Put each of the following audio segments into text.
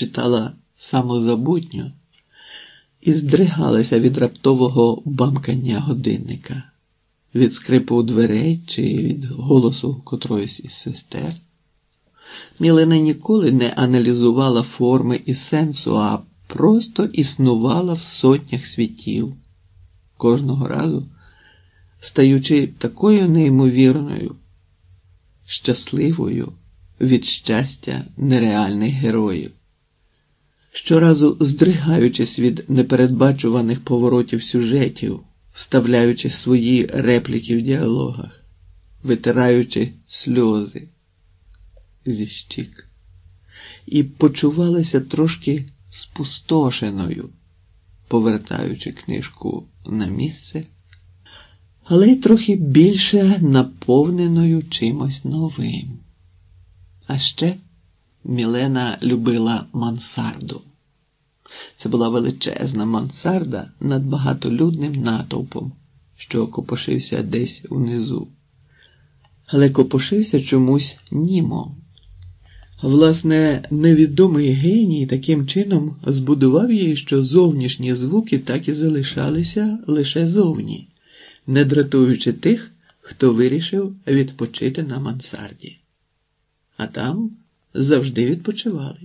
читала самозабутньо і здригалася від раптового бамкання годинника, від скрипу дверей чи від голосу котроїсь із сестер. Мілена ніколи не аналізувала форми і сенсу, а просто існувала в сотнях світів, кожного разу стаючи такою неймовірною, щасливою від щастя нереальних героїв, щоразу здригаючись від непередбачуваних поворотів сюжетів, вставляючи свої репліки в діалогах, витираючи сльози зі щік, і почувалася трошки спустошеною, повертаючи книжку на місце, але й трохи більше наповненою чимось новим. А ще Мілена любила мансарду. Це була величезна мансарда над багатолюдним натовпом, що копошився десь унизу. Але копошився чомусь німо. Власне, невідомий геній таким чином збудував її, що зовнішні звуки так і залишалися лише зовні, не дратуючи тих, хто вирішив відпочити на мансарді. А там завжди відпочивали.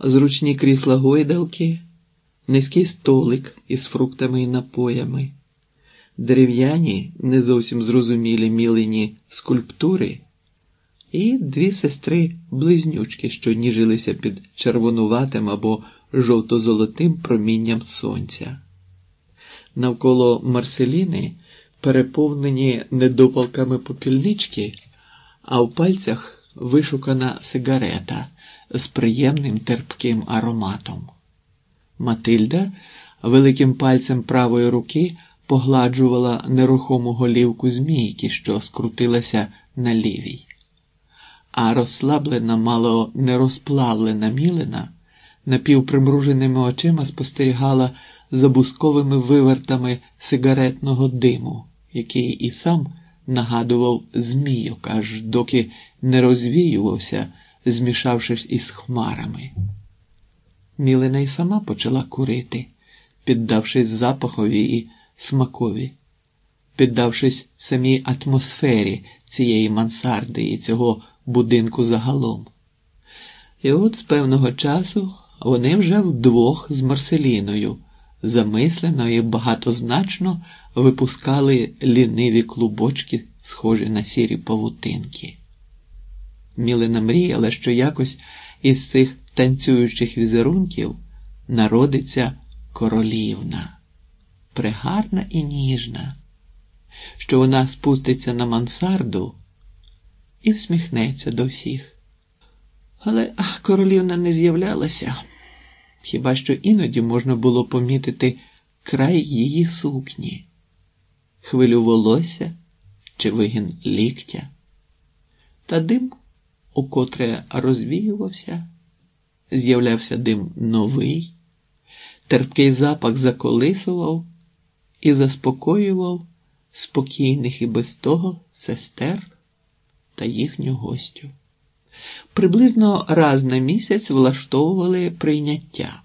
Зручні крісла гойдалки, низький столик із фруктами і напоями, дерев'яні, не зовсім зрозумілі мілені скульптури і дві сестри близнючки, що ніжилися під червонуватим або жовто-золотим промінням сонця. Навколо Марселіни переповнені недопалками попільнички, а в пальцях вишукана сигарета з приємним терпким ароматом. Матильда великим пальцем правої руки погладжувала нерухому голівку змійки, що скрутилася на лівій а розслаблена, мало не розплавлена мілина напівпримруженими очима спостерігала за бусковими вивертами сигаретного диму, який і сам нагадував змійок, аж доки не розвіювався, змішавшись із хмарами. Мілина й сама почала курити, піддавшись запахові і смакові, піддавшись самій атмосфері цієї мансарди і цього будинку загалом. І от з певного часу вони вже вдвох з Марселіною замислено і багатозначно випускали ліниві клубочки, схожі на сірі павутинки. Мілина мріяла, що якось із цих танцюючих візерунків народиться королівна, пригарна і ніжна, що вона спуститься на мансарду і всміхнеться до всіх. Але королівна не з'являлася, хіба що іноді можна було помітити край її сукні, хвилю волосся чи вигін ліктя, та дим, укотре розвіювався, з'являвся дим новий, терпкий запах заколисував і заспокоював спокійних і без того сестер та їхню гостю. Приблизно раз на місяць влаштовували прийняття.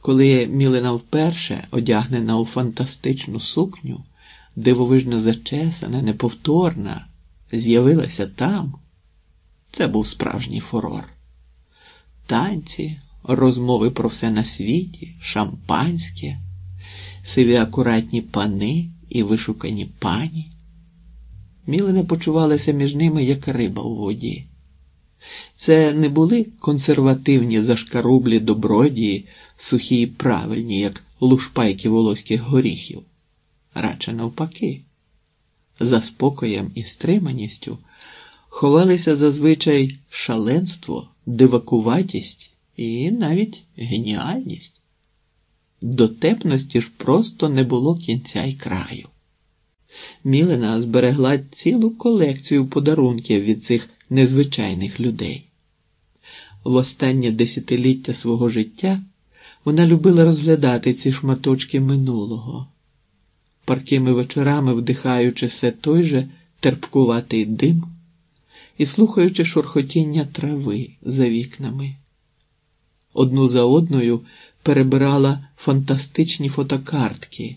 Коли Мілина вперше, одягнена у фантастичну сукню, дивовижно зачесана, неповторна, з'явилася там, це був справжній фурор. Танці, розмови про все на світі, шампанське, сиві акуратні пани і вишукані пані. Мілина почувалася між ними як риба у воді. Це не були консервативні зашкарублі добродії, сухі й правильні, як лушпайки волоських горіхів, радше навпаки. За спокоєм і стриманістю ховалися зазвичай шаленство, дивакуватість і навіть геніальність. Дотепності ж просто не було кінця й краю. Мілина зберегла цілу колекцію подарунків від цих незвичайних людей. В останнє десятиліття свого життя вона любила розглядати ці шматочки минулого, паркими вечорами вдихаючи все той же терпкуватий дим і слухаючи шурхотіння трави за вікнами, одну за одною перебирала фантастичні фотокартки